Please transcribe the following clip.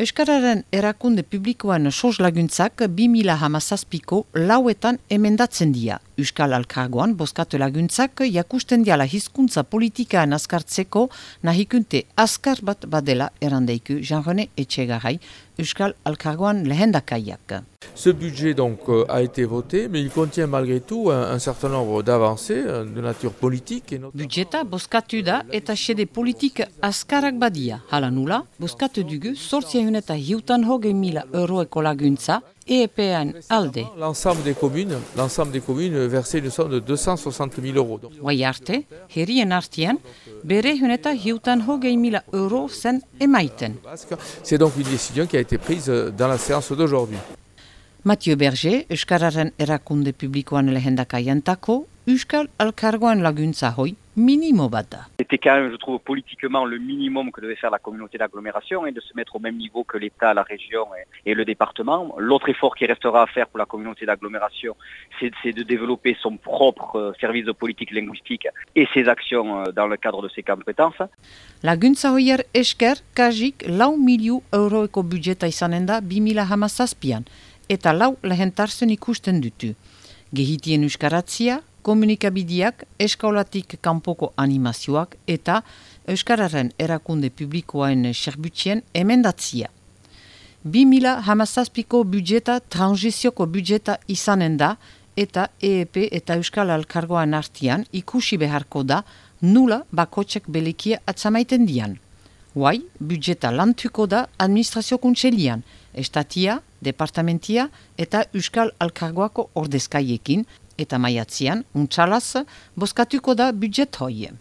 Euskararen erakunde publikoan sos laguntzak 2000 hamazazpiko lauetan emendatzen dia. Euskal Alkargoan boskatu laguntzak jakusten diala hizkuntza politikaan askartzeko nahikunte askar bat badela erandeiku Jean-René Etxegarai Euskal Alkargoan lehendakaiak. Ce budget donc euh, a été voté, mais il contient malgré tout un, un certain nombre d'avancées euh, de nature politique. Et notamment... Budgeta boskatu da eta xede politik askarak badia. Hala nula, boskatu dugu sortziahun eta hiutan hogei mila euroeko laguntza EEPN alde. L'ensemble des communes, l'ensemble des communes versait une somme de 260 000 euros. Guai arte, herrien artian, bere hun eta hiutan hogei mila euro zen emaiten. C'est donc une décision qui a été prise euh, dans la séance d'aujourd'hui. Mathieu Berger, Euskararen erakunde publikoan lehendakaiantako, Euskal laguntza hoi minimo bat da. C'était quand même, je trouve, politiquement le minimum que devait faire la communauté d'agglomération et de se mettre au même niveau que l'État, la région et, et le département. L'autre effort qui restera à faire pour la communauté d'agglomération, c'est de développer son propre euh, service de politique linguistique et ses actions euh, dans le cadre de ses compétences. Laguntza hoier esker, kajik lau miliu euroeko budjeta izanen da 2000 hamazazpian, eta lau lehentarzen ikusten dutu. Gehitien euskaratzia, komunikabideak, eskolatik kanpoko animazioak eta Euskararen erakunde publikoaen serbutsien emendatzia. 2000 hamazazpiko budjeta transizioko budjeta izanen da eta EEP eta Euskal Alkargoan artian ikusi beharko da nula bakotxek belekia atzamaiten dian. Guai, budjeta lantuko da administrazio kuntselian, estatia, departamentia eta Euskal Alkargoako ordezkaiekin eta maiatzian, untxalaz, boskatuko da budjet hoie.